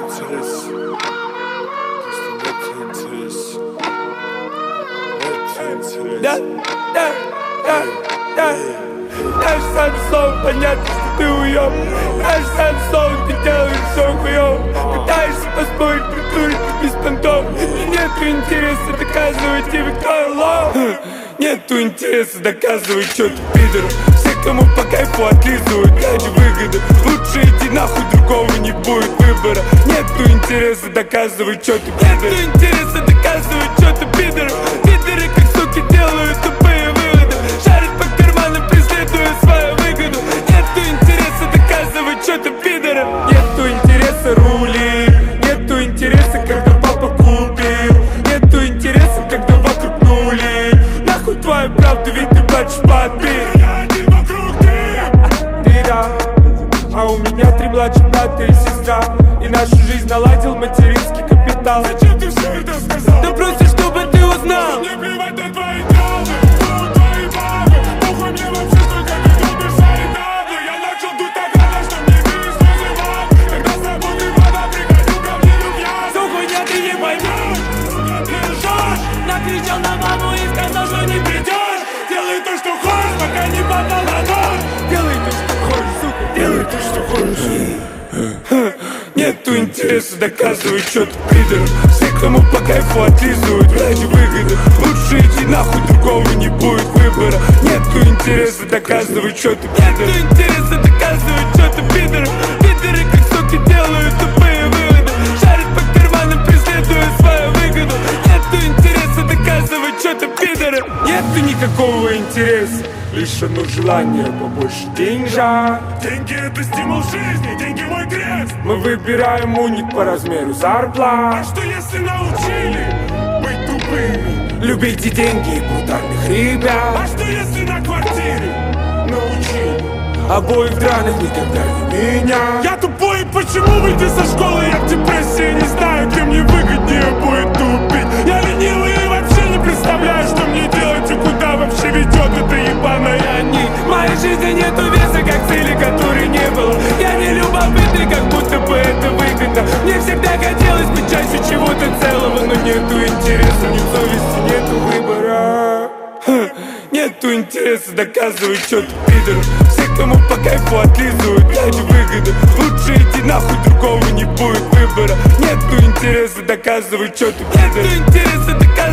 интерес. Просто нет интереса Нет интереса Да, да, да, да. Наш сам сон, понятно, что ты уёб. Наш сам сон, ты делаешь все хуёв Пытаешься поспорить, придурить без понтов. Нету интереса доказывать тебе, кто лох. Нету интереса доказывать, что ты пидор кому по кайфу отлизывают ради выгоды. Лучше иди нахуй, другого не будет выбора. Нету интереса доказывать, что ты Нету интереса доказывать, у меня три младших брата и сестра И нашу жизнь наладил материнский капитал Зачем ты все это сказал? Нету интереса доказывать, что ты пидор Все, кому по кайфу отлизывают ради выгоды. Лучше иди нахуй, другого не будет выбора. Нету интереса доказывать, что ты пидор пидор Нету никакого интереса Лишь одно желание побольше деньжа Деньги это стимул жизни, деньги мой крест Мы выбираем уник по размеру А зарплат что если научили быть тупыми? Любите деньги и брутальных А ребят что если на квартире научили? Обоих драных никогда не меня Я тупой, почему выйти со школы? Частью чего-то целого Но нету интереса, ни совести, нету выбора. Ха, Нету интереса доказывать, что ты пидор Все, кому по кайфу отлизывают ради выгоды Лучше иди нахуй, другого не будет выбора. Нету интереса доказывать, что ты пидор Нету интереса доказывать,